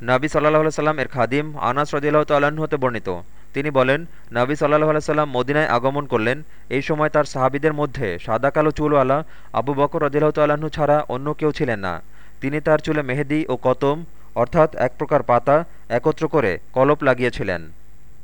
নাবি সাল্লাহ সাল্লাম এর খাদিম আনাস রদিল্লাহ তাল্লাহ্ন হতে বর্ণিত। তিনি বলেন, নাবি সাল্লাহ সাল্লাম মদিনায় আগমন করলেন, এই সময় তার সাহাবিদের মধ্যে সাদা কালো চুলওয়ালা আবু বকর রদিল্লাহ তাল্লাহ্ন ছাড়া অন্য কেউ ছিলেন না। তিনি তার চুলে মেহেদি ও কতম অর্থাৎ এক প্রকার পাতা, একত্র করে কলপ লাগিয়েছিলেন।